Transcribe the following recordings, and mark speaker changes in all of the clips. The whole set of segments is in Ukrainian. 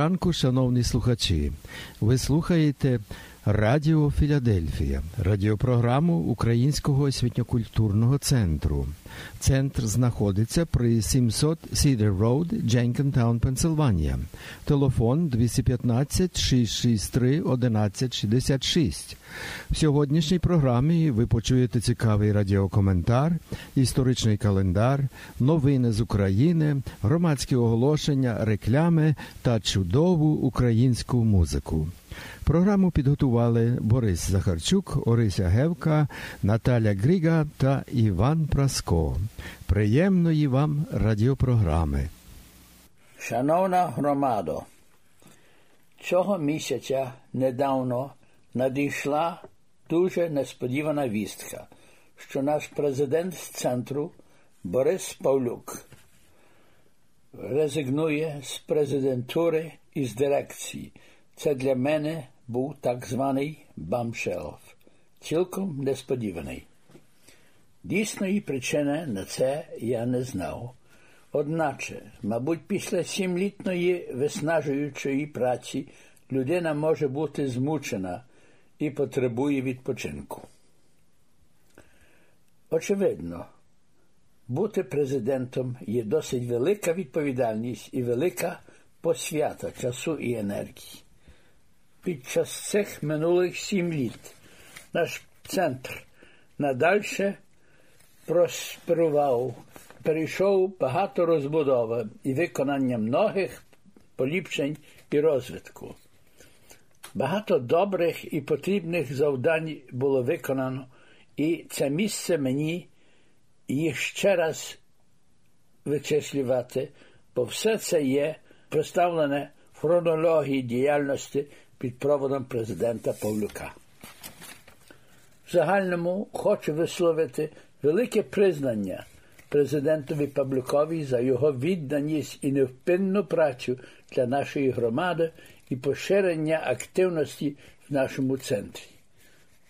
Speaker 1: ранку, шановні слухачі. Ви слухаєте Радіо Філадельфія, радіопрограму Українського освітньокультурного центру. Центр знаходиться при 700 Cedar Road, Jenkintown, Пенсильванія. Телефон 215 663 1166. В сьогоднішній програмі ви почуєте цікавий радіокоментар, історичний календар, новини з України, громадські оголошення, реклами та чудову українську музику. Програму підготували Борис Захарчук, Орися Гевка, Наталя Гріга та Іван Праско. Приємної вам радіопрограми.
Speaker 2: Шановна громадо, цього місяця недавно надійшла дуже несподівана вістка, що наш президент з центру Борис Павлюк резигнує з президентури і з дирекції. Це для мене був так званий бамшелф, цілком несподіваний. Дійсної причини на це я не знав. Одначе, мабуть, після сімлітної виснажуючої праці людина може бути змучена і потребує відпочинку. Очевидно, бути президентом є досить велика відповідальність і велика посвята часу і енергії. Під час цих минулих сім літ наш центр надальше просперував, перейшов багато розбудови і виконання многих поліпшень і розвитку. Багато добрих і потрібних завдань було виконано, і це місце мені їх ще раз вичислювати, бо все це є представлене в хронології діяльності під проводом президента Павлюка. В загальному хочу висловити велике признання президентові Павлюкові за його відданість і невпинну працю для нашої громади і поширення активності в нашому центрі.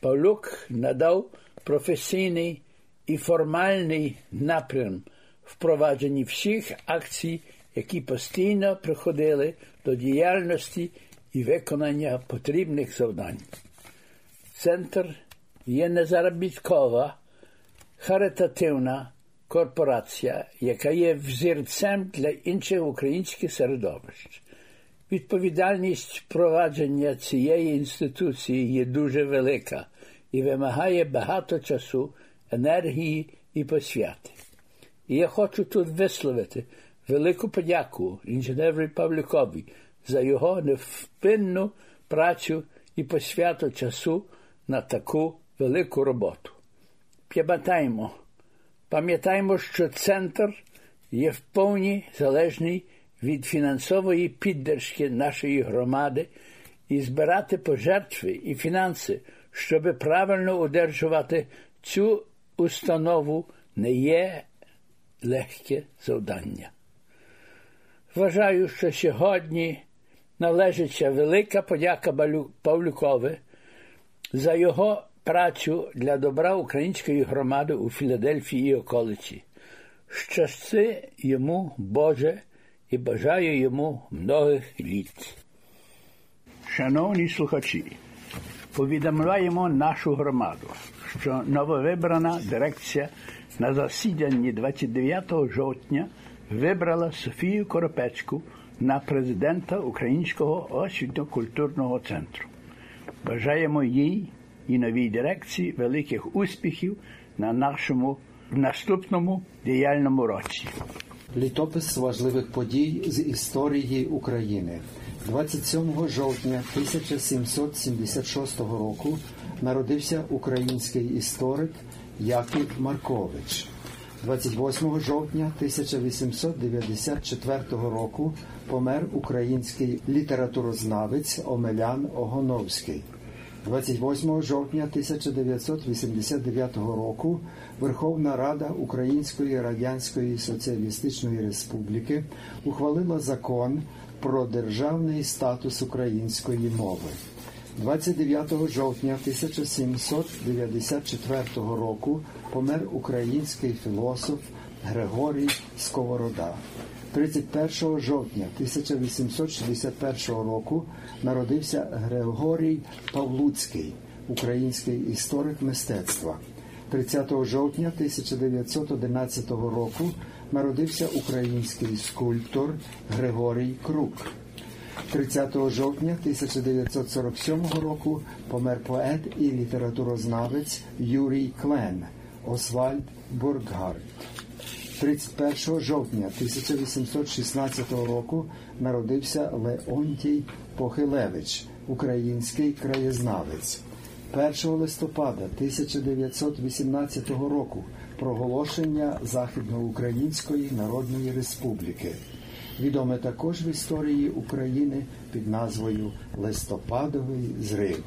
Speaker 2: Павлюк надав професійний і формальний напрям впровадженні всіх акцій, які постійно приходили до діяльності і виконання потрібних завдань. Центр є незаробіткова, харитативна корпорація, яка є взірцем для інших українських середовищ. Відповідальність впровадження цієї інституції є дуже велика і вимагає багато часу, енергії і посвяти. І я хочу тут висловити велику подяку інженеру Павлюкові за його невпинну працю і посвяту часу на таку велику роботу. Пам'ятаємо, пам'ятаємо, що центр є в повній залежний від фінансової піддержки нашої громади і збирати пожертви і фінанси, щоб правильно удержувати цю установу, не є легке завдання. Вважаю, що сьогодні належиться велика подяка Павлюкові за його працю для добра української громади у Філадельфії і околиці. Щасти йому, Боже, і бажаю йому многих літ. Шановні слухачі, повідомляємо нашу громаду, що нововибрана дирекція на засіданні 29 жовтня вибрала Софію Коропецьку на президента Українського освітньо-культурного центру. Бажаємо їй і новій дирекції великих успіхів на нашому наступному діяльному році.
Speaker 1: Літопис важливих подій з історії України. 27 жовтня 1776 року народився український історик Яків Маркович. 28 жовтня 1894 року помер український літературознавець Омелян Огоновський. 28 жовтня 1989 року Верховна Рада Української Радянської Соціалістичної Республіки ухвалила закон про державний статус української мови. 29 жовтня 1794 року помер український філософ Григорій Сковорода. 31 жовтня 1861 року народився Григорій Павлуцький, український історик мистецтва. 30 жовтня 1911 року народився український скульптор Григорій Крук. 30 жовтня 1947 року помер поет і літературознавець Юрій Клен Освальд Бурггард. 31 жовтня 1816 року народився Леонтій Похилевич, український краєзнавець. 1 листопада 1918 року проголошення Західноукраїнської Народної Республіки. Відоме також в історії України під назвою Листопадовий зрив.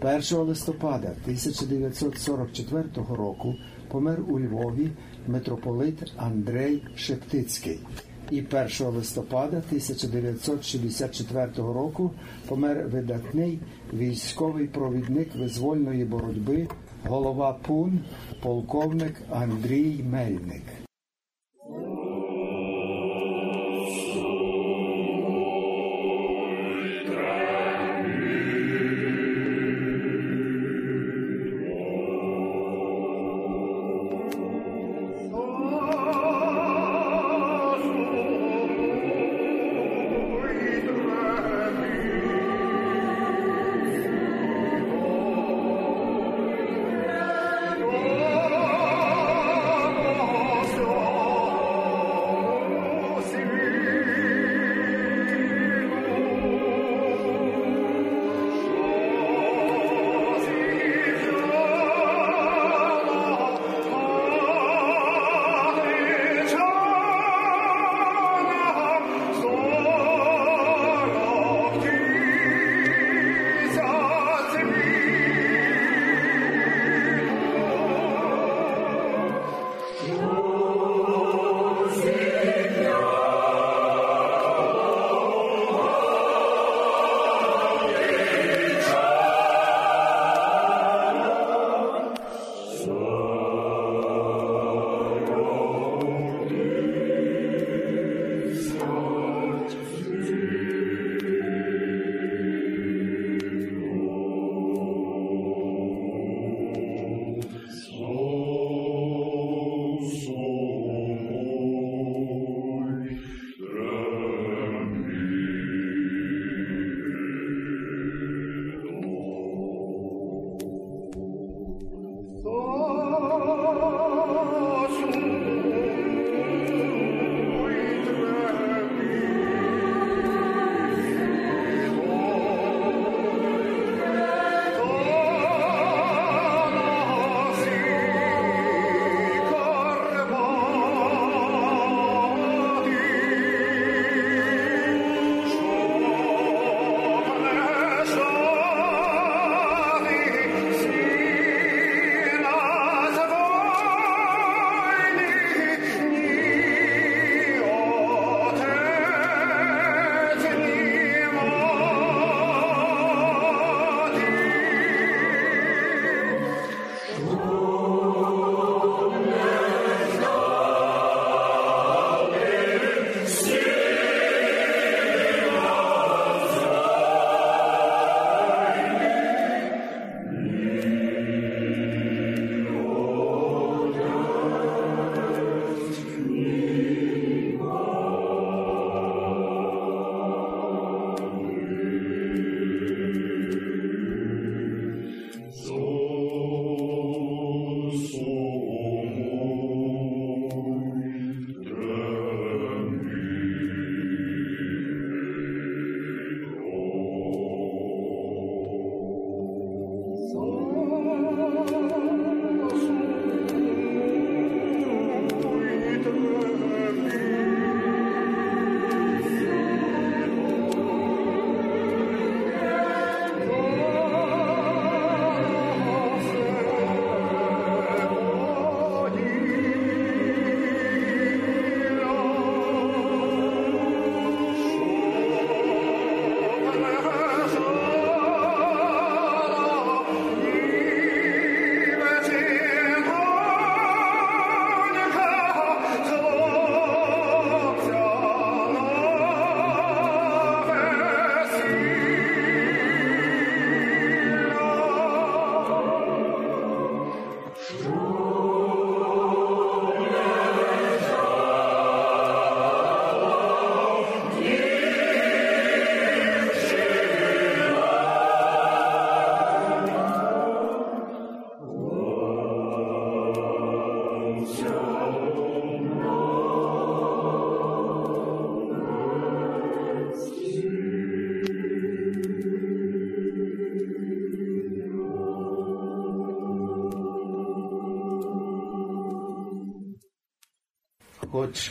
Speaker 1: 1 листопада 1944 року помер у Львові митрополит Андрей Шептицький. І 1 листопада 1964 року помер видатний військовий провідник визвольної боротьби, голова ПУН, полковник Андрій Мельник.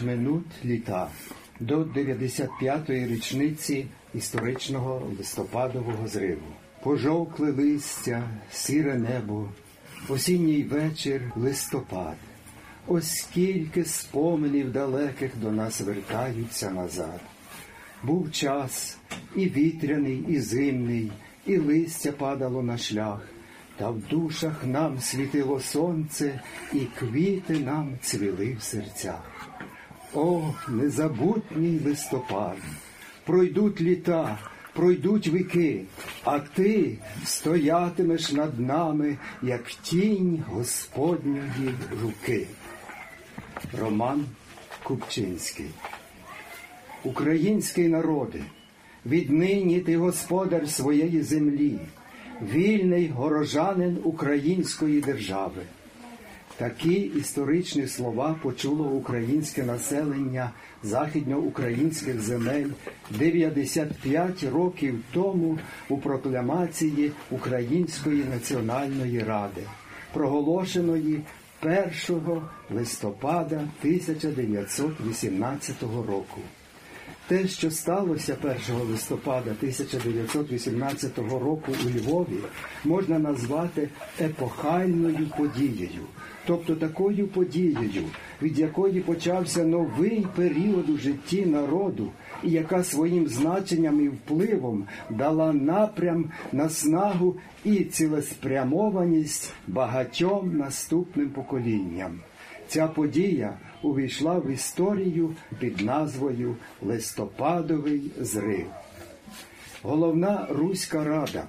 Speaker 1: Минуть літа до 95-ї річниці історичного листопадового зриву. Пожовкли листя, сіре небо, осінній вечір листопад. Ось скільки споменів далеких до нас вертаються назад. Був час і вітряний, і зимний, і листя падало на шлях, та в душах нам світило сонце, і квіти нам цвіли в серцях. О, незабутній листопад! Пройдуть літа, пройдуть віки, а ти стоятимеш над нами, як тінь Господньої руки. Роман Купчинський. Український народи, віднині ти господар своєї землі, вільний горожанин української держави. Такі історичні слова почуло українське населення західноукраїнських земель 95 років тому у прокламації Української національної ради, проголошеної 1 листопада 1918 року. Те, що сталося 1 листопада 1918 року у Львові, можна назвати епохальною подією, тобто такою подією, від якої почався новий період у житті народу, і яка своїм значенням і впливом дала напрям, наснагу і цілеспрямованість багатьом наступним поколінням. Ця подія увійшла в історію під назвою Листопадовий зрив. Головна Руська Рада,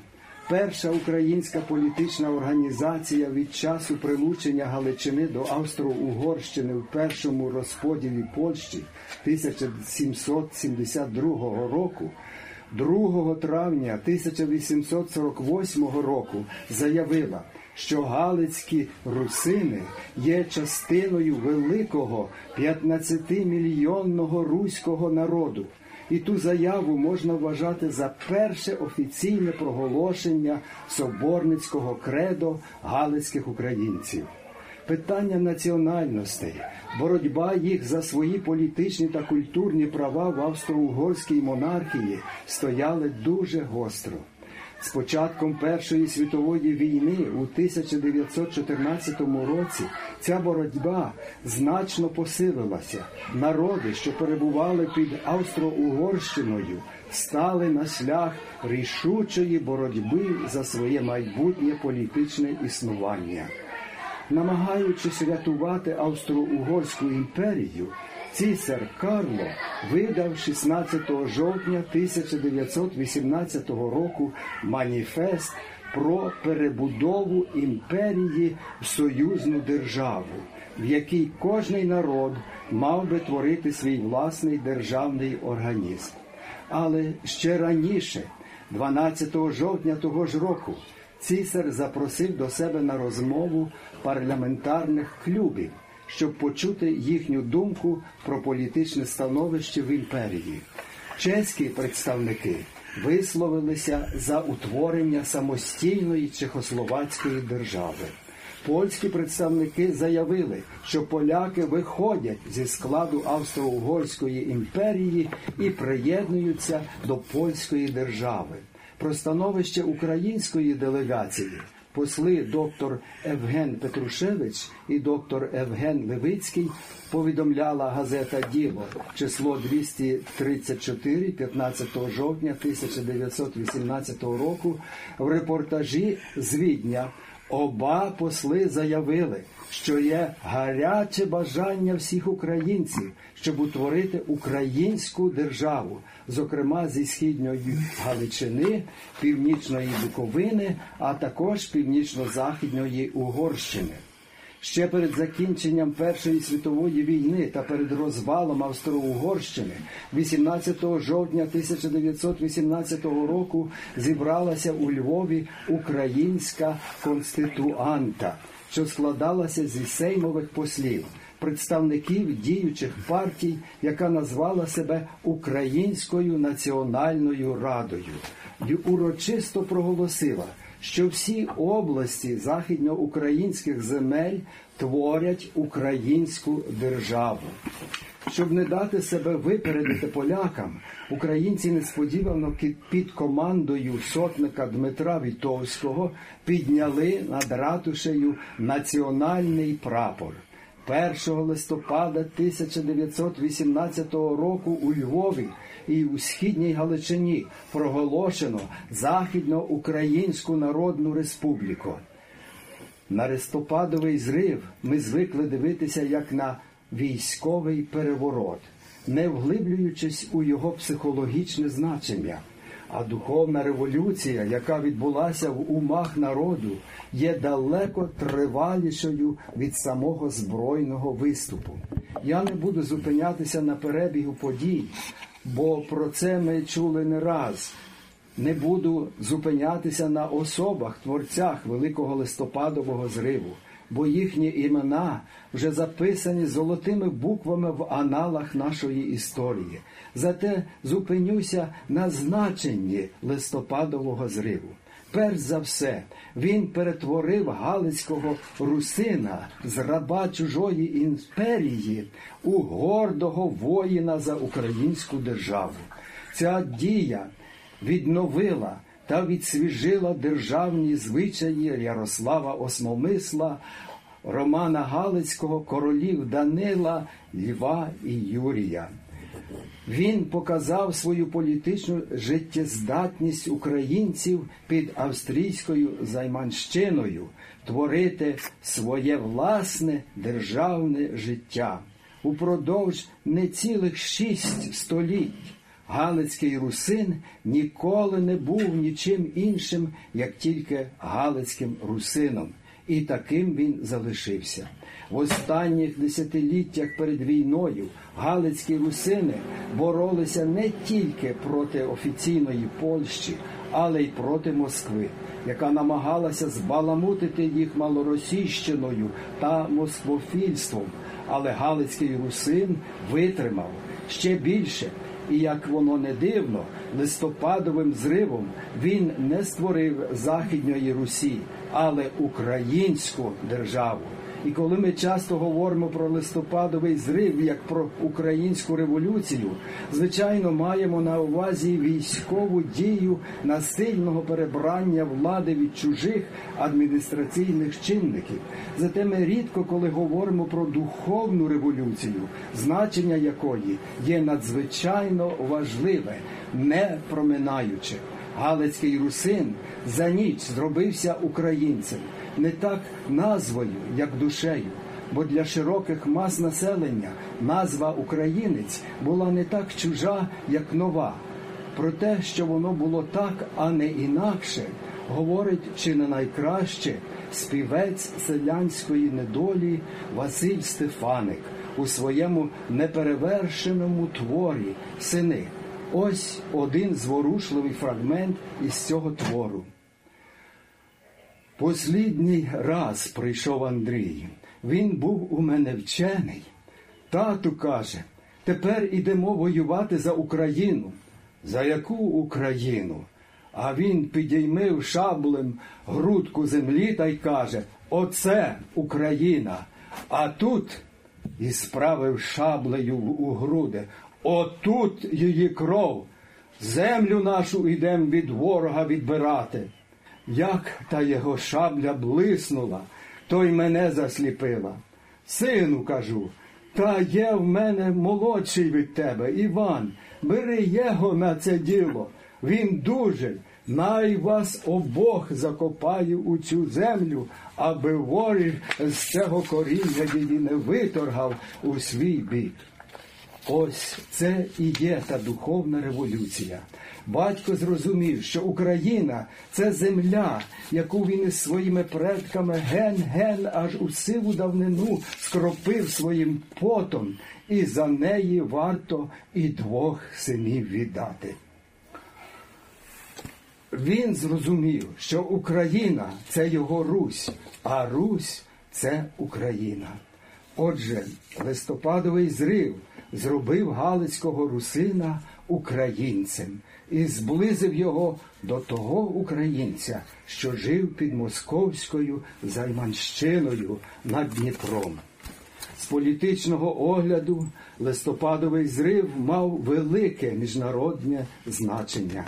Speaker 1: перша українська політична організація від часу прилучення Галичини до Австро-Угорщини в першому розподілі Польщі 1772 року. 2 травня 1848 року заявила, що Галицькі русини є частиною великого 15-мільйонного руського народу. І ту заяву можна вважати за перше офіційне проголошення соборницького кредо галицьких українців. Питання національностей, боротьба їх за свої політичні та культурні права в австро-угорській монархії стояли дуже гостро. З початком Першої світової війни у 1914 році ця боротьба значно посилилася. Народи, що перебували під Австро-Угорщиною, стали на шлях рішучої боротьби за своє майбутнє політичне існування. Намагаючись рятувати Австро-Угорську імперію, Цісар Карло видав 16 жовтня 1918 року маніфест про перебудову імперії в союзну державу, в якій кожний народ мав би творити свій власний державний організм. Але ще раніше, 12 жовтня того ж року, цісар запросив до себе на розмову парламентарних клюбів щоб почути їхню думку про політичне становище в імперії. Чеські представники висловилися за утворення самостійної Чехословацької держави. Польські представники заявили, що поляки виходять зі складу Австро-Угорської імперії і приєднуються до польської держави. Про становище української делегації посли доктор Евген Петрушевич і доктор Евген Левицький повідомляла газета Діло число 234 15 жовтня 1918 року в репортажі з Відня. Оба посли заявили, що є гаряче бажання всіх українців, щоб утворити українську державу, зокрема зі східної Галичини, північної Буковини, а також північно-західної Угорщини. Ще перед закінченням Першої світової війни та перед розвалом Австро-Угорщини 18 жовтня 1918 року зібралася у Львові українська конституанта, що складалася зі сеймових послів, представників діючих партій, яка назвала себе Українською національною радою, і урочисто проголосила що всі області західноукраїнських земель творять українську державу. Щоб не дати себе випередити полякам, українці несподівано під командою сотника Дмитра Вітовського підняли над ратушею національний прапор. 1 листопада 1918 року у Львові і у східній Галичині проголошено Західноукраїнську Народну Республіку. На листопадовий зрив ми звикли дивитися як на військовий переворот, не вглиблюючись у його психологічне значення. А духовна революція, яка відбулася в умах народу, є далеко тривалішою від самого збройного виступу. Я не буду зупинятися на перебігу подій, бо про це ми чули не раз. Не буду зупинятися на особах, творцях Великого листопадового зриву, бо їхні імена вже записані золотими буквами в аналах нашої історії. Зате зупинюся на значенні листопадового зриву. Перш за все, він перетворив Галицького русина з раба чужої імперії у гордого воїна за українську державу. Ця дія відновила та відсвіжила державні звичаї Ярослава Осмомисла, Романа Галицького, королів Данила, Льва і Юрія. Він показав свою політичну життєздатність українців під австрійською займанщиною творити своє власне державне життя упродовж не цілих шість століть. Галицький русин ніколи не був нічим іншим, як тільки Галицьким русином, і таким він залишився. В останніх десятиліттях перед війною Галицькі русини боролися не тільки проти офіційної Польщі, але й проти Москви, яка намагалася збаламутити їх малоросійщиною та москвофільством. Але Галицький русин витримав ще більше. І як воно не дивно, листопадовим зривом він не створив Західньої Русі, але українську державу. І коли ми часто говоримо про листопадовий зрив як про українську революцію, звичайно, маємо на увазі військову дію насильного перебрання влади від чужих адміністраційних чинників. Зате ми рідко, коли говоримо про духовну революцію, значення якої є надзвичайно важливе, не проминаюче. Галицький русин за ніч зробився українцем не так назвою, як душею, бо для широких мас населення назва українець була не так чужа, як нова. Про те, що воно було так, а не інакше, говорить чи не найкраще співець селянської недолі Василь Стефаник у своєму неперевершеному творі сини. Ось один зворушливий фрагмент із цього твору. Послідній раз прийшов Андрій. Він був у мене вчений. Тату каже, тепер ідемо воювати за Україну. За яку Україну? А він підіймив шаблем грудку землі та й каже: Оце Україна. А тут і справив шаблею у груди. Отут її кров. Землю нашу ідем від ворога відбирати. Як та його шабля блиснула, то й мене засліпила. Сину, кажу, та є в мене молодший від тебе, Іван, бери його на це діло. Він дуже, най вас обох закопаю у цю землю, аби воріг з цього коріння її не виторгав у свій бік. Ось це і є та духовна революція. Батько зрозумів, що Україна це земля, яку він із своїми предками ген-ген аж у сиву давнину скропив своїм потом, і за неї варто і двох синів віддати. Він зрозумів, що Україна це його Русь, а Русь це Україна. Отже, листопадовий зрив зробив Галицького русина українцем, і зблизив його до того українця, що жив під московською Займанщиною над Дніпром. З політичного огляду листопадовий зрив мав велике міжнародне значення.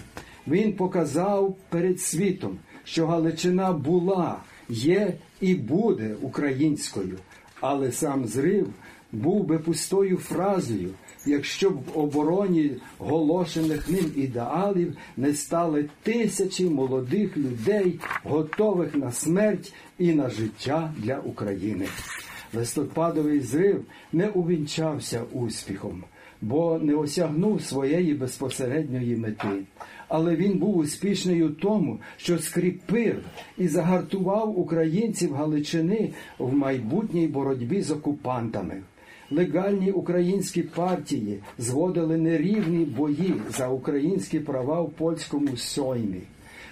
Speaker 1: Він показав перед світом, що Галичина була, є і буде українською, але сам зрив був би пустою фразою, якщо б в обороні голошених ним ідеалів не стали тисячі молодих людей, готових на смерть і на життя для України. Листопадовий зрив не увінчався успіхом, бо не осягнув своєї безпосередньої мети. Але він був успішний у тому, що скріпив і загартував українців Галичини в майбутній боротьбі з окупантами. Легальні українські партії зводили нерівні бої за українські права в польському соймі.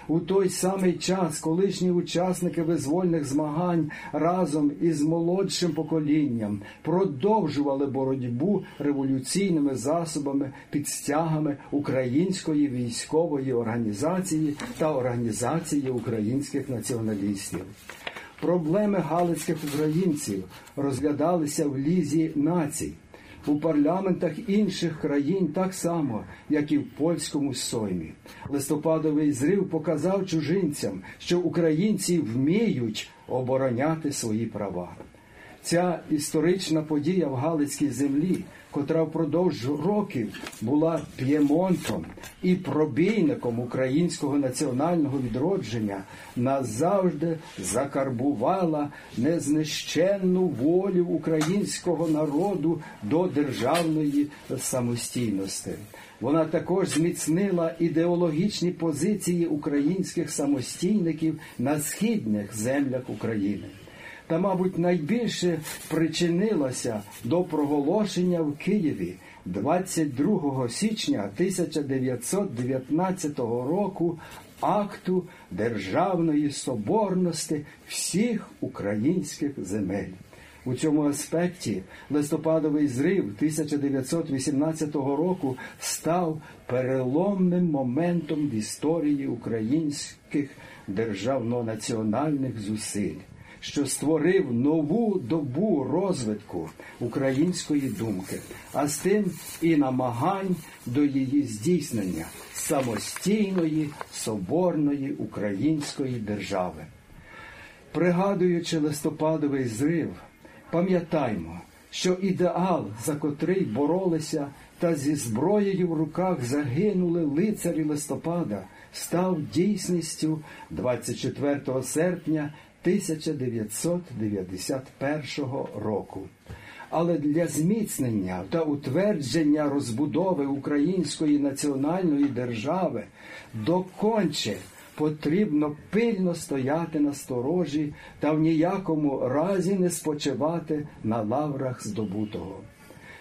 Speaker 1: У той самий час колишні учасники визвольних змагань разом із молодшим поколінням продовжували боротьбу революційними засобами під стягами української військової організації та організації українських націоналістів. Проблеми галицьких українців розглядалися в лізі націй у парламентах інших країн так само, як і в польському соймі. Листопадовий зрив показав чужинцям, що українці вміють обороняти свої права. Ця історична подія в Галицькій землі котра впродовж років була п'ємонтом і пробійником українського національного відродження, назавжди закарбувала незнищенну волю українського народу до державної самостійності. Вона також зміцнила ідеологічні позиції українських самостійників на східних землях України та, мабуть, найбільше причинилася до проголошення в Києві 22 січня 1919 року акту державної соборності всіх українських земель. У цьому аспекті листопадовий зрив 1918 року став переломним моментом в історії українських державно-національних зусиль що створив нову добу розвитку української думки, а з тим і намагань до її здійснення самостійної соборної української держави. Пригадуючи листопадовий зрив, пам'ятаймо, що ідеал, за котрий боролися та зі зброєю в руках загинули лицарі листопада, став дійсністю 24 серпня 1991 року. Але для зміцнення та утвердження розбудови української національної держави доконче потрібно пильно стояти на сторожі та в ніякому разі не спочивати на лаврах здобутого.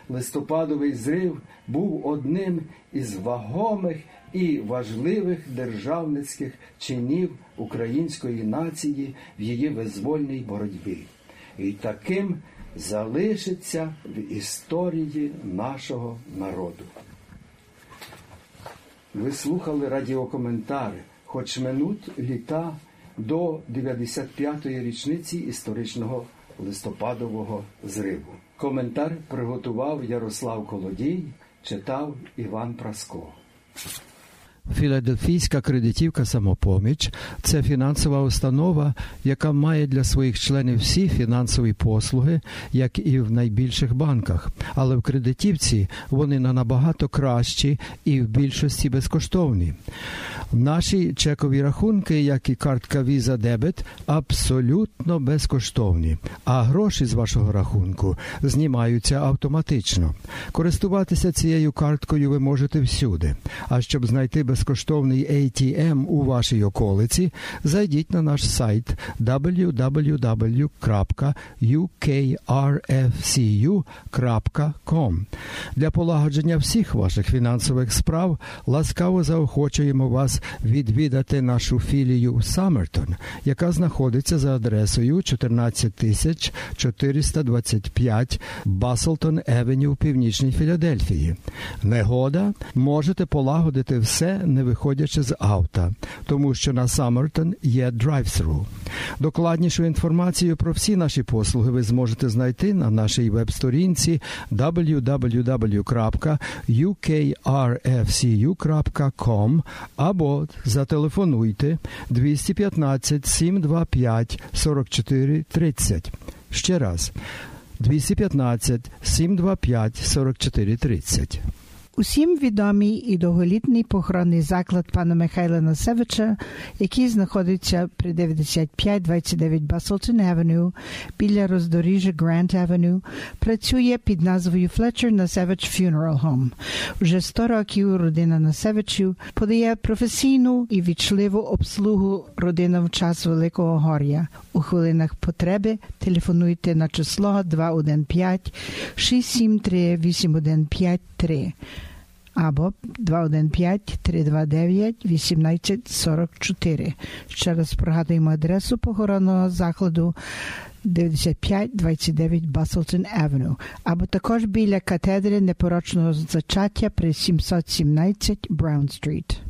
Speaker 1: Листопадовий зрив був одним із вагомих і важливих державницьких чинів української нації в її визвольній боротьбі, і таким залишиться в історії нашого народу. Ви слухали радіокоментари, хоч минуть літа до 95-ї річниці історичного листопадового зриву. Коментар приготував Ярослав Колодій, читав Іван Праско.
Speaker 3: Філадельфійська кредитівка самопоміч це фінансова установа, яка має для своїх членів всі фінансові послуги, як і в найбільших банках. Але в кредитівці вони на набагато кращі і в більшості безкоштовні. Наші чекові рахунки, як і картка Visa Debit, абсолютно безкоштовні, а гроші з вашого рахунку знімаються автоматично. Користуватися цією карткою ви можете всюди. А щоб знайти безкоштовний ATM у вашій околиці, зайдіть на наш сайт www.ukrfcu.com. Для полагодження всіх ваших фінансових справ ласкаво заохочуємо вас відвідати нашу філію Саммертон, яка знаходиться за адресою 14425 Баслтон Евеню в північній Філадельфії. Негода можете полагодити все
Speaker 1: не виходячи з авто, тому що на Саммертон є драйв-thru. Докладнішу інформацію про всі наші послуги ви зможете знайти на нашій веб-сторінці www.ukrfcu.com або зателефонуйте 215 725 44 30. Ще раз 215 725 44 30.
Speaker 4: Усім відомий і довголітний похоронний заклад пана Михайла Насевича, який знаходиться при 9529 Баслтон Авеню біля роздоріжжя Грант Авеню, працює під назвою Fletcher Насевич Funeral Home. Вже 100 років родина Насевичів подає професійну і вічливу обслугу родинам в час Великого Гор'я. У хвилинах потреби телефонуйте на число 215 673 8153 або 215-329-1844. Ще раз пригадуємо адресу похоронного закладу 9529 Баслтон Авеню, або також біля катедри непорочного зачаття при 717 Браун Стріт.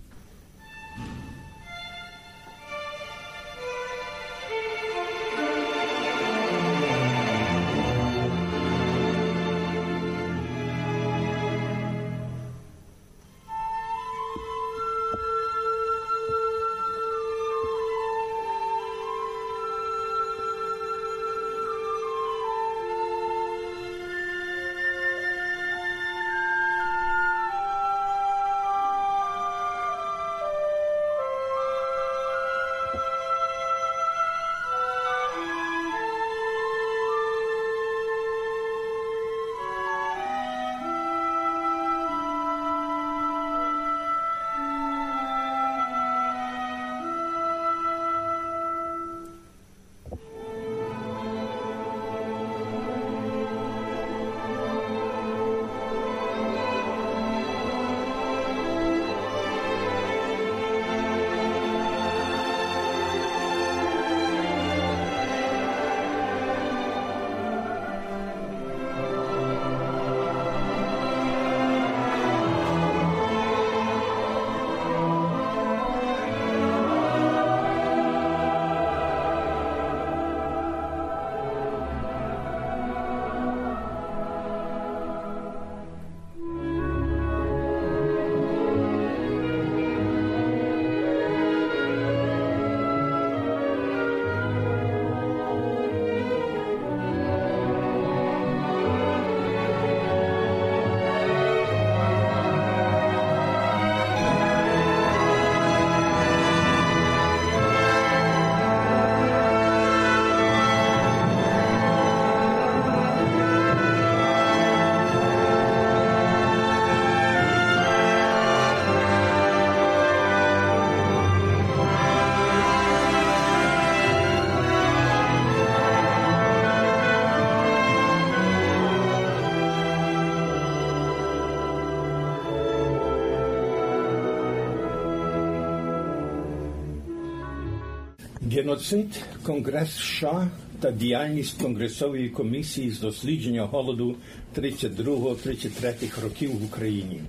Speaker 5: Геноцид, Конгрес США та діяльність Конгресової комісії з дослідження голоду 32-33 років в Україні.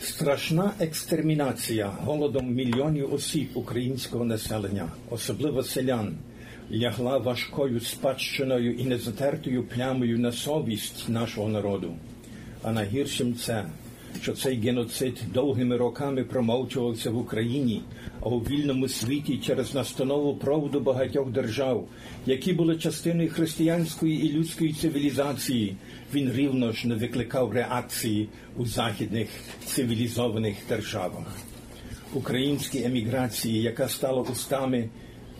Speaker 5: Страшна екстермінація голодом мільйонів осіб українського населення, особливо селян, лягла важкою спадщиною і незатертою плямою на совість нашого народу. А найгіршим це, що цей геноцид довгими роками промовчувався в Україні, а у вільному світі через настанову проводу багатьох держав, які були частиною християнської і людської цивілізації, він рівно ж не викликав реакції у західних цивілізованих державах. Українській еміграції, яка стала устами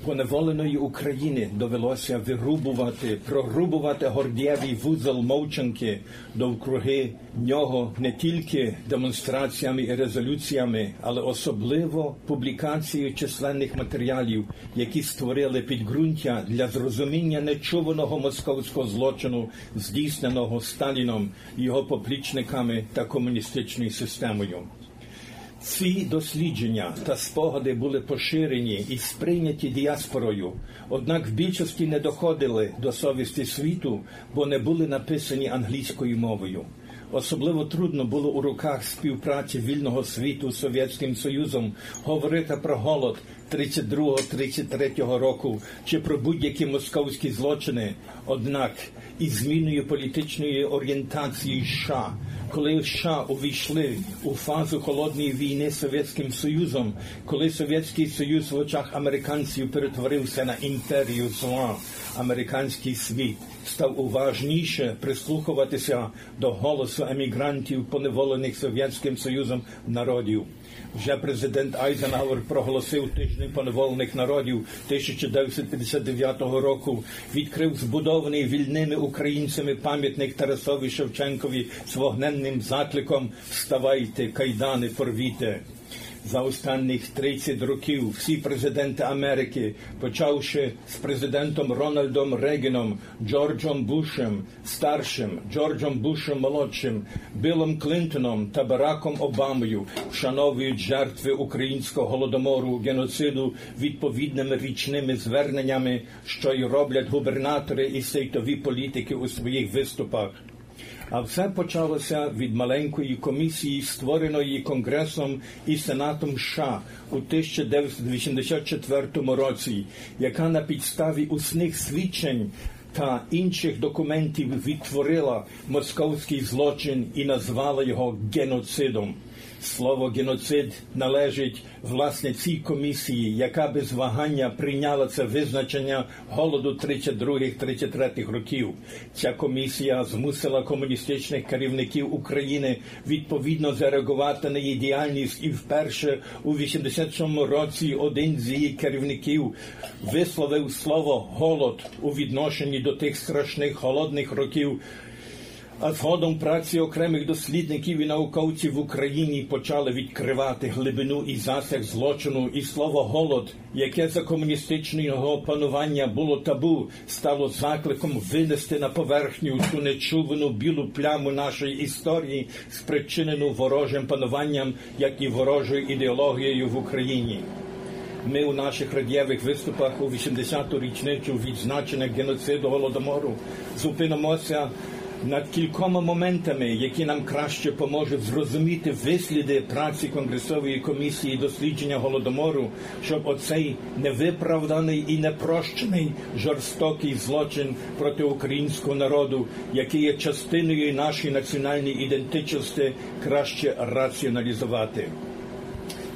Speaker 5: поневоленої України довелося вирубувати, прорубувати гордєвий вузол мовчанки довкруги нього не тільки демонстраціями і резолюціями, але особливо публікацією численних матеріалів, які створили підґрунтя для зрозуміння нечуваного московського злочину, здійсненого Сталіном, його поплічниками та комуністичною системою. Ці дослідження та спогади були поширені і сприйняті діаспорою, однак в більшості не доходили до совісті світу, бо не були написані англійською мовою. Особливо трудно було у руках співпраці вільного світу з Совєтським Союзом говорити про голод 32-33 року чи про будь-які московські злочини. Однак із зміною політичної орієнтації США, коли США увійшли у фазу холодної війни з Совєтським Союзом, коли Совєтський Союз в очах американців перетворився на імперію зла, американський світ став уважніше прислухуватися до голосу емігрантів, поневолених Совєтським Союзом народів. Вже президент Айзенгауер проголосив тиждень поневолених народів 1959 року, відкрив збудований вільними українцями пам'ятник Тарасові Шевченкові з вогненним закликом Вставайте, кайдани, порвіте за останніх 30 років всі президенти Америки, почавши з президентом Рональдом Рейганом, Джорджом Бушем старшим, Джорджом Бушем молодшим, Білом Клінтоном та Бараком Обамою, вшановують жертви українського голодомору, геноциду відповідними річними зверненнями, що й роблять губернатори і сейтові політики у своїх виступах. А все почалося від маленької комісії, створеної Конгресом і Сенатом США у 1984 році, яка на підставі усних свідчень та інших документів відтворила московський злочин і назвала його геноцидом. Слово геноцид належить власне цій комісії, яка без вагання прийняла це визначення голоду 32-33 років. Ця комісія змусила комуністичних керівників України відповідно зареагувати на її діяльність і вперше у 87-му році один з її керівників висловив слово голод у відношенні до тих страшних холодних років. А згодом праці окремих дослідників і науковців в Україні почали відкривати глибину і засяг злочину, і слово голод, яке за комуністичного панування було табу, стало закликом винести на поверхню цю нечувану білу пляму нашої історії, спричинену ворожим пануванням, як і ворожою ідеологією в Україні. Ми у наших радієвих виступах у 80-ту річницю відзначення геноциду голодомору зупинимося над кількома моментами, які нам краще поможуть зрозуміти висліди праці Конгресової комісії дослідження голодомору, щоб оцей невиправданий і непрощений жорстокий злочин проти українського народу, який є частиною нашої національної ідентичності, краще раціоналізувати.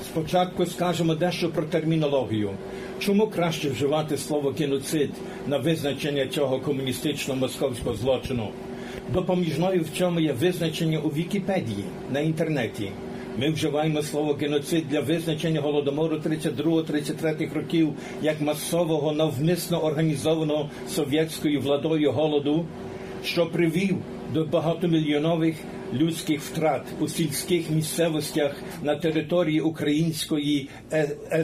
Speaker 5: Спочатку скажемо дещо про термінологію. Чому краще вживати слово геноцид на визначення цього комуністичного московського злочину? Допоміжною в цьому є визначення у Вікіпедії на інтернеті. Ми вживаємо слово геноцид для визначення голодомору 32-33 років як масового навмисно організованого совєтською владою голоду, що привів до багатомільйонових людських втрат у сільських місцевостях на території Української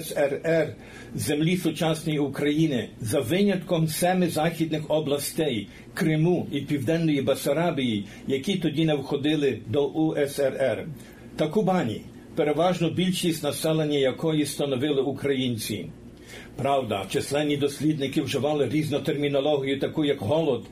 Speaker 5: СРР, землі сучасної України, за винятком семи західних областей Криму і Південної Басарабії, які тоді не входили до УСРР, та Кубані, переважно більшість населення якої становили українці. Правда, численні дослідники вживали різну термінологію, таку як голод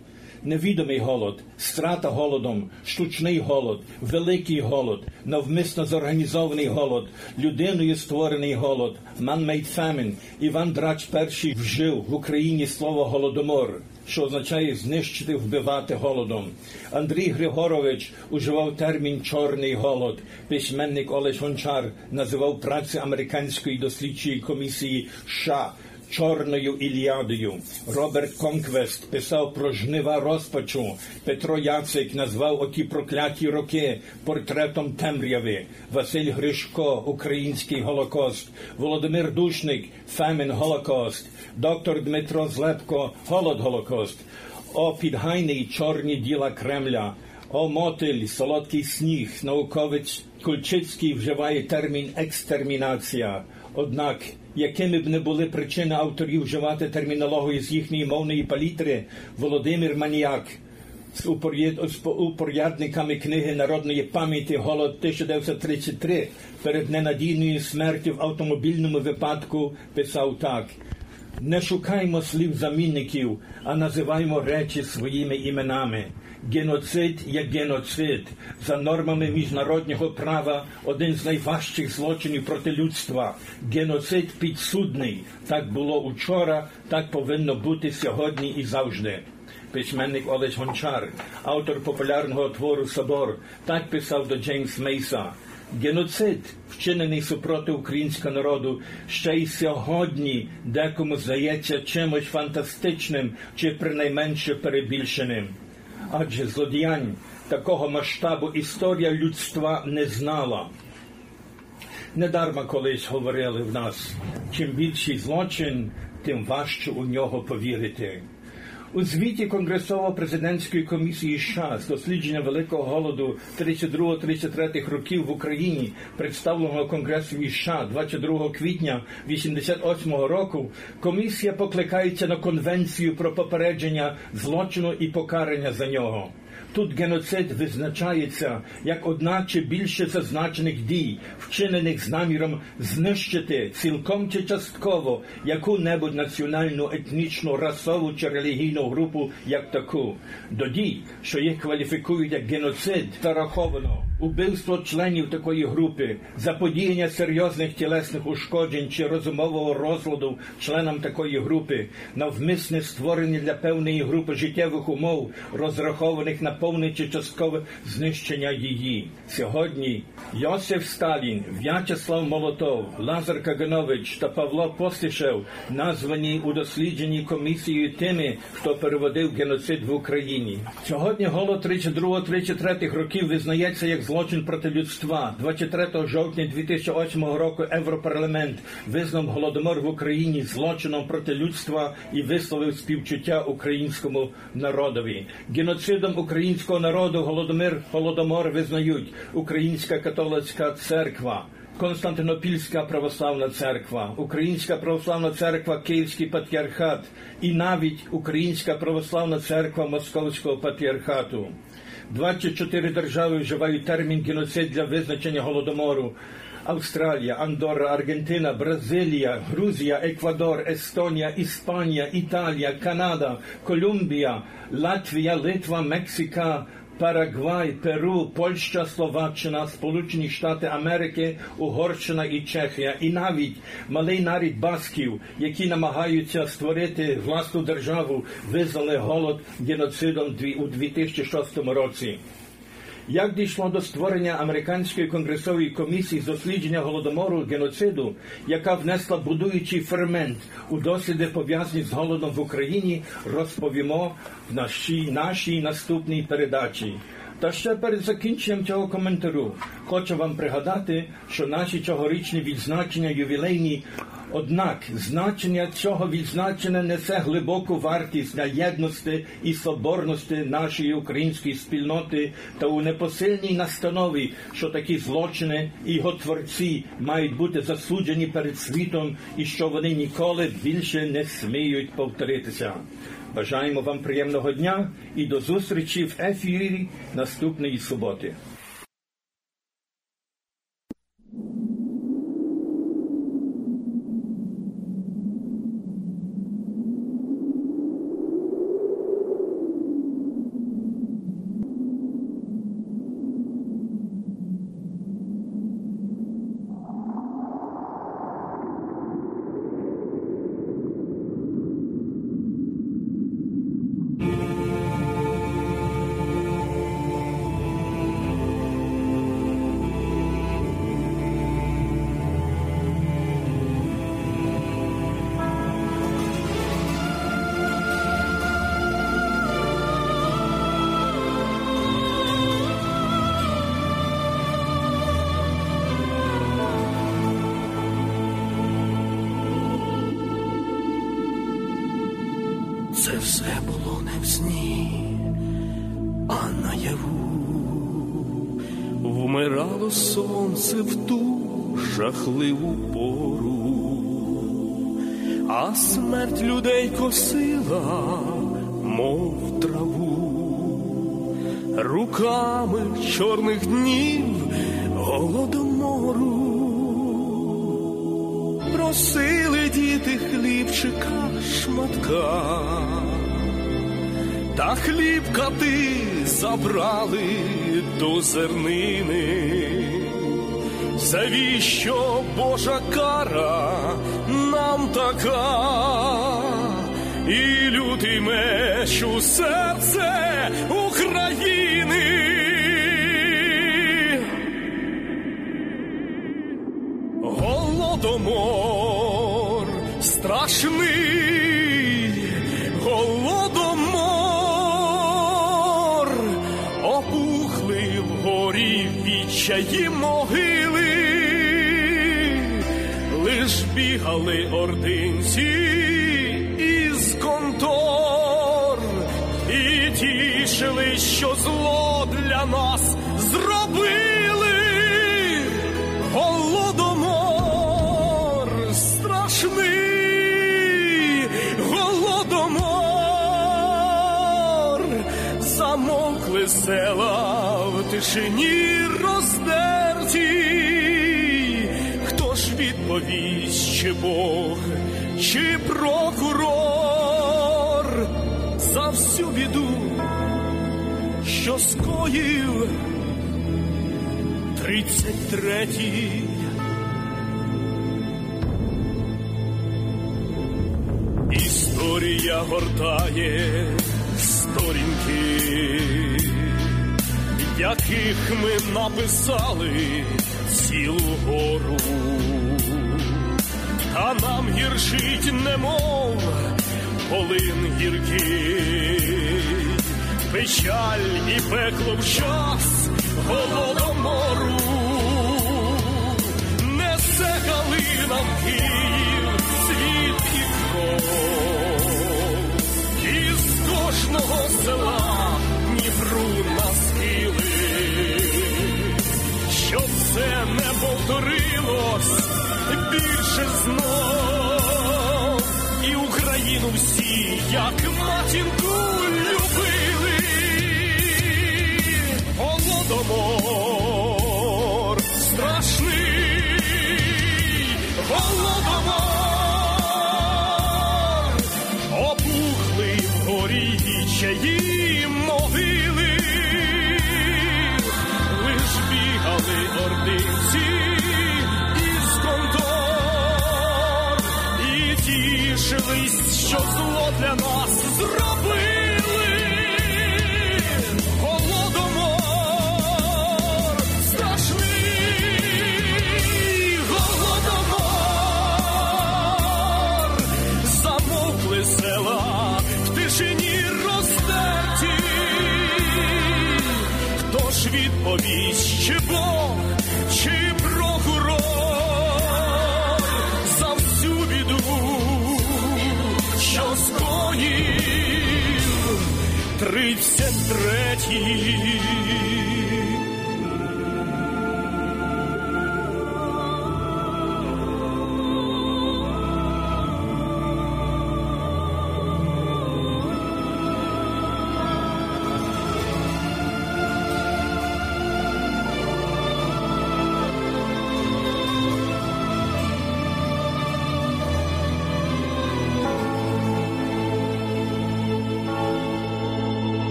Speaker 5: невідомий голод, страта голодом, штучний голод, великий голод, навмисно зорганізований голод, людиною створений голод, man-made famine. Іван Драч перший вжив в Україні слово голодомор. Що означає знищити, вбивати голодом. Андрій Григорович уживав термін чорний голод. Письменник Олеж Гончар називав праці американської дослідчої комісії США Чорною Іліадою. Роберт Конквест писав про жнива розпачу. Петро Яцик назвав оті прокляті роки портретом темряви. Василь Гришко, Український Голокост, Володимир Душник, Фемін Голокост, доктор Дмитро Злепко, Голод Голокост. О підгайний чорні діла Кремля. О мотиль, солодкий сніг, науковець Кульчицький вживає термін екстермінація. Однак, якими б не були причини авторів вживати термінологію з їхньої мовної палітри, Володимир Маніяк з упорядниками книги народної пам'яті Голод 1933 перед ненадійною смертю в автомобільному випадку писав так. Не шукаймо слів замінників, а називаймо речі своїми іменами. Геноцид є геноцид за нормами міжнародного права один з найважчих злочинів проти людства. Геноцид підсудний. Так було учора, так повинно бути сьогодні і завжди. Письменник Олесь Гончар, автор популярного твору Собор, так писав до Джеймс Мейса. Геноцид, вчинений супроти українського народу, ще й сьогодні декому здається чимось фантастичним чи принайменше перебільшеним. Адже злодіянь такого масштабу історія людства не знала. Недарма колись говорили в нас, чим більший злочин, тим важче у нього повірити. У звіті Конгресово-президентської комісії США з дослідження Великого голоду 32-33 років в Україні, представленого Конгресом США 22 квітня 88 року, комісія покликається на конвенцію про попередження злочину і покарання за нього. Тут геноцид визначається як одна чи більше зазначених дій, вчинених з наміром знищити цілком чи частково яку-небудь національну, етнічну, расову чи релігійну групу як таку. До дій, що їх кваліфікують як геноцид, зараховано убивство членів такої групи, заподіяння серйозних тілесних ушкоджень чи розумового розладу членам такої групи, навмисне створення для певної групи життєвих умов, розрахованих на повне чи часткове знищення її. Сьогодні Йосиф Сталін, В'ячеслав Молотов, Лазар Каганович та Павло Постишев названі у дослідженні комісією тими, хто переводив геноцид в Україні. Сьогодні голод 32-33 років визнається як злочин проти людства. 23 жовтня 2008 року Європарламент визнав голодомор в Україні злочином проти людства і висловив співчуття українському народові. Геноцидом українського народу голодомир голодомор визнають Українська католицька церква. Константинопільська православна церква, Українська православна церква, Київський патріархат і навіть Українська православна церква Московського патріархату. 24 держави вживають термін геноцид для визначення голодомору. Австралія, Андорра, Аргентина, Бразилія, Грузія, Еквадор, Естонія, Іспанія, Італія, Канада, Колумбія, Латвія, Литва, Мексика, Парагвай, Перу, Польща, Словаччина, Сполучені Штати Америки, Угорщина і Чехія, і навіть малий нарід басків, які намагаються створити власну державу, визнали голод геноцидом у 2006 році. Як дійшло до створення американської конгресової комісії з дослідження голодомору геноциду, яка внесла будуючий фермент у досліди пов'язані з голодом в Україні, розповімо в нашій, нашій наступній передачі. Та ще перед закінченням цього коментарю хочу вам пригадати, що наші цьогорічні відзначення ювілейні Однак значення цього відзначення несе глибоку вартість для єдності і соборності нашої української спільноти та у непосильній настанові, що такі злочини і його творці мають бути засуджені перед світом і що вони ніколи більше не сміють повторитися. Бажаємо вам приємного дня і до зустрічі в ефірі наступної суботи.
Speaker 6: А вмирало сонце в ту жахливу пору, а смерть людей косила, мов траву, руками чорних днів голодомору. Просили діти хлібчика шматка, та хлібка ти
Speaker 7: забрали до зернини. Завіщо Божа кара нам така, і лютий меч у серце України. Голодомор відчаї могили, лиш бігали ординці із контор і тішили, що зло для нас зробили. Голодомор страшний, голодомор, замовкли села в тишині чи Бог, чи прокурор за всю біду, що скоїв тридцять третій. Історія гортає сторінки, яких ми написали цілу гору, та нам гіршить, немов полин гіркий, печаль і пекло в час голодомору, несе в Київ, світ і кров, із кожного села Дніпру на схили, це не повторилось. Більше знов, і Україну всі, як матінку, любили. Голодомор страшний, голодомор, опухли вгорі вічаї бігали ординці із контор. І тішились, що зло для нас зробили. Голодомор страшний, голодомор, замовкли села в тишині ж відповість, чи Бог, тридцять третій.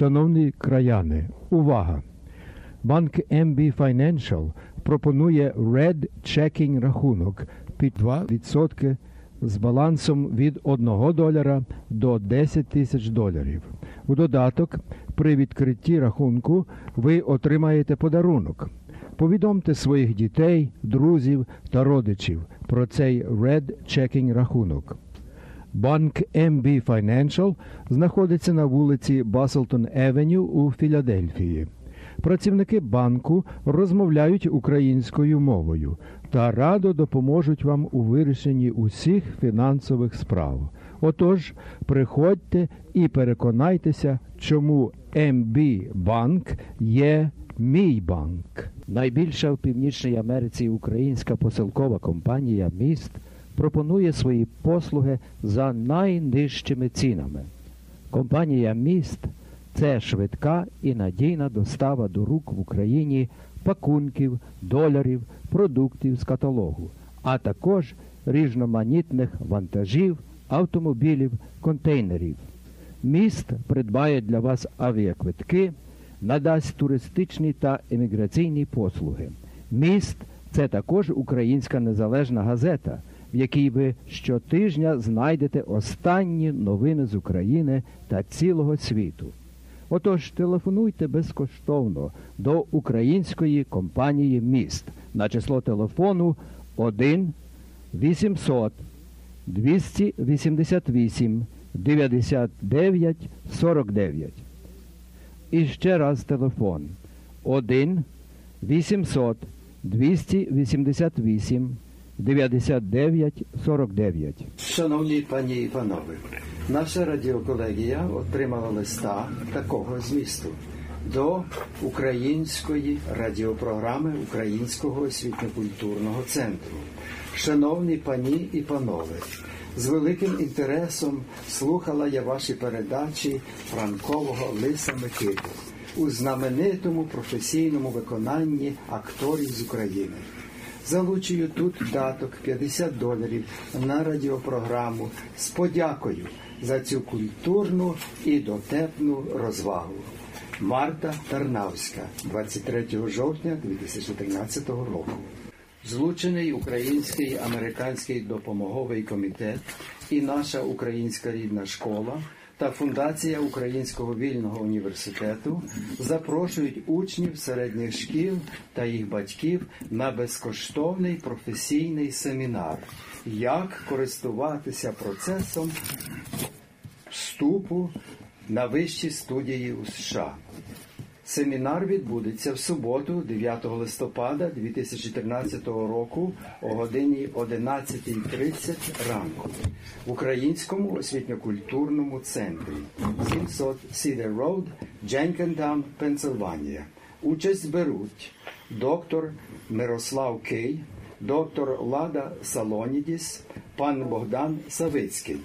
Speaker 1: Шановні краяни, увага! Банк MB Financial пропонує Red Checking рахунок під 2% з балансом від 1 долара до 10 тисяч доларів. У додаток, при відкритті рахунку ви отримаєте подарунок. Повідомте своїх дітей, друзів та родичів про цей Red Checking рахунок. Банк MB Financial знаходиться на вулиці Bustleton Avenue у Філадельфії. Працівники банку розмовляють українською мовою та радо допоможуть вам у вирішенні усіх фінансових справ. Отож, приходьте і переконайтеся, чому MB Банк є мій банк.
Speaker 8: Найбільша в Північній Америці українська посилкова компанія Міст пропонує свої послуги за найнижчими цінами. Компанія Міст це швидка і надійна достава до рук в Україні пакунків, доларів, продуктів з каталогу, а також
Speaker 9: різноманітних вантажів, автомобілів, контейнерів. Міст придбає для вас авіаквитки, надасть туристичні та еміграційні послуги. Міст це також українська незалежна газета, в якій ви щотижня знайдете останні новини з України та цілого світу. Отож, телефонуйте безкоштовно до української компанії Міст на число телефону 1 800 288 99 49. І ще раз телефон 1 800 288 99 49.
Speaker 1: Шановні пані і панове, наша радіоколегія отримала листа такого змісту до української радіопрограми Українського освітньо-культурного центру. Шановні пані і панове, з великим інтересом слухала я ваші передачі Франкового Лиса Микиту у знаменитому професійному виконанні акторів з України. Залучую тут даток 50 доларів на радіопрограму з подякою за цю культурну і дотепну розвагу. Марта Тарнавська, 23 жовтня 2013 року. Злучений Український американський допомоговий комітет і наша українська рідна школа та Фундація Українського вільного університету запрошують учнів середніх шкіл та їх батьків на безкоштовний професійний семінар, як користуватися процесом вступу на вищі студії у США. Семінар відбудеться в суботу, 9 листопада 2014 року о годині 11.30 ранку в Українському освітньо-культурному центрі 700 Cedar Road, Jenkintown, Пенсильванія. Участь беруть доктор Мирослав Кий, доктор Лада Салонідіс, пан Богдан Савицький.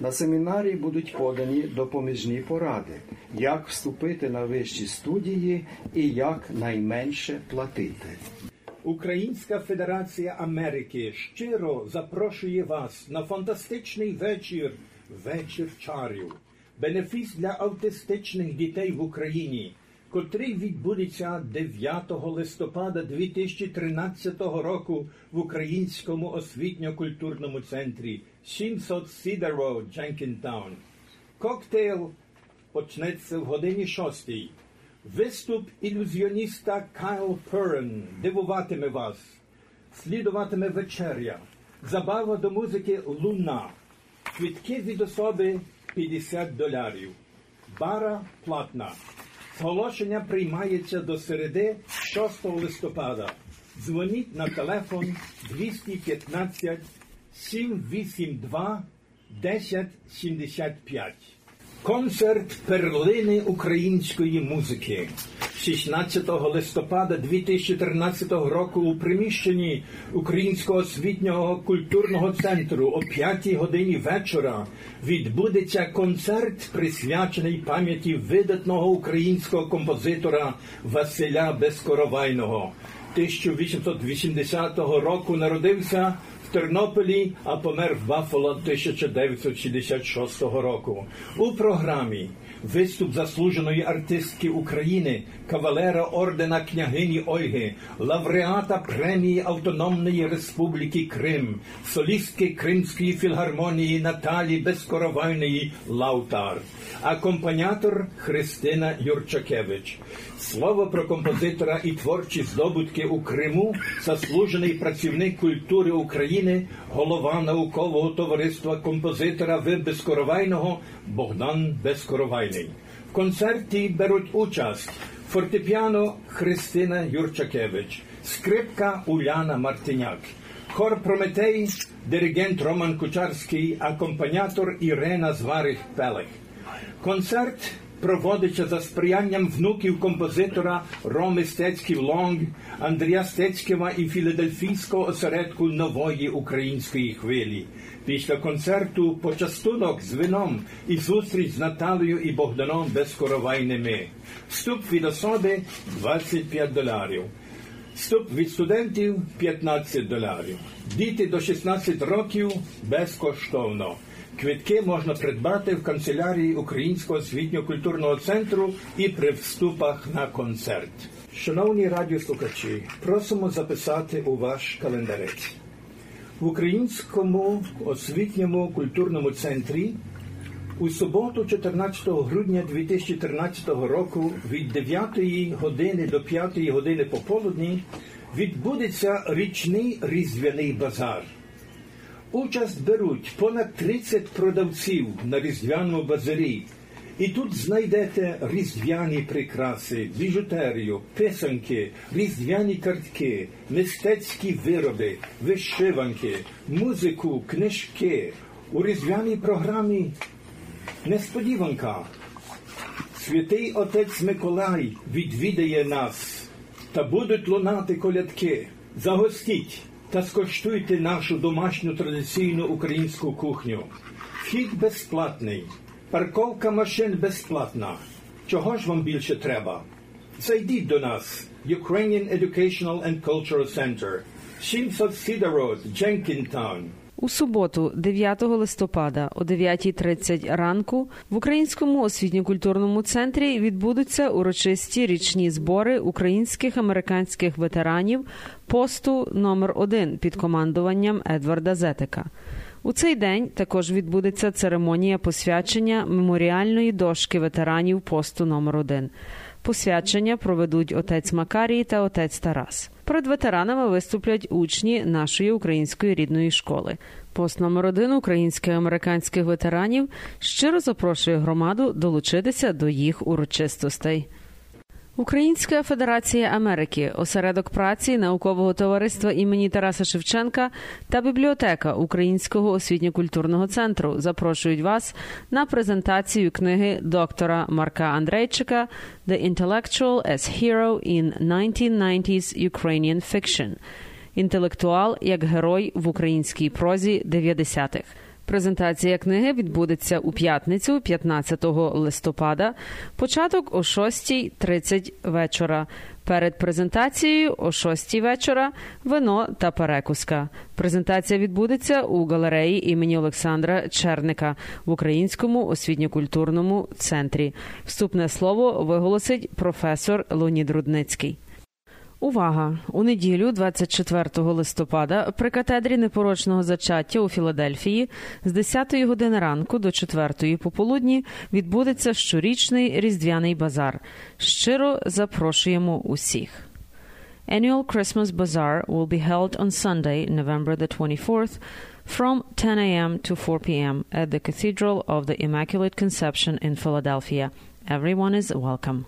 Speaker 1: На семінарі будуть подані допоміжні поради, як вступити на вищі студії і як найменше платити.
Speaker 5: Українська Федерація Америки щиро запрошує вас на фантастичний вечір Вечір чарів, бенефіс для автистичних дітей в Україні, котрий відбудеться 9 листопада 2013 року в Українському освітньо-культурному центрі 700 Cedar Road, Jenkintown. Коктейл почнеться в годині шостій. Виступ ілюзіоніста Кайл Перен дивуватиме вас. Слідуватиме вечеря. Забава до музики Луна. Квітки від особи 50 долярів. Бара платна. Зголошення приймається до середи 6 листопада. Дзвоніть на телефон 215 782 1075. Концерт перлини української музики 16 листопада 2013 року у приміщенні Українського освітнього культурного центру о 5 годині вечора відбудеться концерт, присвячений пам'яті видатного українського композитора Василя Безкоровайного. 1880 року народився Тернополі, а помер в Баффало 1966 року. У програмі виступ заслуженої артистки України, кавалера ордена княгині Ольги, лауреата премії Автономної Республіки Крим, солістки Кримської філгармонії Наталі Безкоровайної Лаутар, акомпанятор Христина Юрчакевич. Слово про композитора і творчі здобутки у Криму, заслужений працівник культури України, голова наукового товариства композитора В. Безкоровайного Богдан Безкоровайний. В концерті беруть участь фортепіано Христина Юрчакевич, скрипка Уляна Мартиняк, хор Прометей, диригент Роман Кучарський, акомпанятор Ірена Зварих Пелех. Концерт проводиться за сприянням внуків композитора Роми Стецьків Лонг, Андрія Стецьківа і Філадельфійського осередку нової української хвилі. Після концерту почастунок з вином і зустріч з Наталею і Богданом Безкоровайними. Вступ від особи 25 доларів. Вступ від студентів 15 доларів. Діти до 16 років безкоштовно. Квитки можна придбати в канцелярії Українського освітньо-культурного центру і при вступах на концерт. Шановні радіослухачі, просимо записати у ваш календарець. В Українському освітньому культурному центрі у суботу, 14 грудня 2013 року, від 9 години до 5 години пополудні відбудеться річний різдвяний базар. Участь беруть понад 30 продавців на різдвяному базарі. І тут знайдете різдвяні прикраси, біжутерію, писанки, різдвяні картки, мистецькі вироби, вишиванки, музику, книжки. У різдвяній програмі несподіванка. Святий Отець Миколай відвідає нас та будуть лунати колядки. Загостіть та скоштуйте нашу домашню традиційну українську кухню. Вхід безплатний, парковка машин безплатна. Чого ж вам більше треба? Зайдіть до нас, Ukrainian Educational and Cultural Center, 700 Cedar Road, Jenkintown.
Speaker 10: У суботу, 9 листопада, о 9.30 ранку, в Українському освітньо-культурному центрі відбудуться урочисті річні збори українських американських ветеранів посту номер 1 під командуванням Едварда Зетика. У цей день також відбудеться церемонія посвячення меморіальної дошки ветеранів посту номер 1 Посвячення проведуть отець Макарій та отець Тарас. Перед ветеранами виступлять учні нашої української рідної школи. Пост номер один українських американських ветеранів щиро запрошує громаду долучитися до їх урочистостей. Українська Федерація Америки, осередок праці наукового товариства імені Тараса Шевченка та бібліотека Українського освітньо-культурного центру запрошують вас на презентацію книги доктора Марка Андрейчика «The Intellectual as Hero in 1990s Ukrainian Fiction» Інтелектуал як герой в українській прозі 90-х. Презентація книги відбудеться у п'ятницю, 15 листопада, початок о 6.30 вечора. Перед презентацією о 6 вечора вино та перекуска. Презентація відбудеться у галереї імені Олександра Черника в Українському освітньо-культурному центрі. Вступне слово виголосить професор Леонід Рудницький. Увага! У неділю, 24 листопада, при катедрі непорочного зачаття у Філадельфії з 10 години ранку до 4 пополудні відбудеться щорічний різдвяний базар. Щиро запрошуємо усіх. Annual Christmas Bazaar will be held on Sunday, November the 24th, from 10 a.m. to 4 p.m. at the Cathedral of the Immaculate Conception in Philadelphia. Everyone is welcome.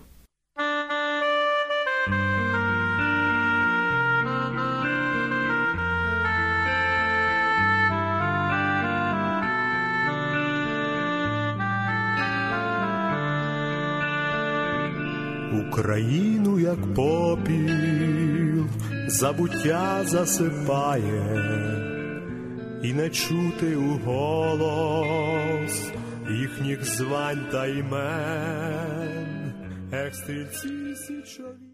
Speaker 7: Україну, як попіл, забуття засипає, і не чути у голос їхніх звань та імен, ех, стрільці січо.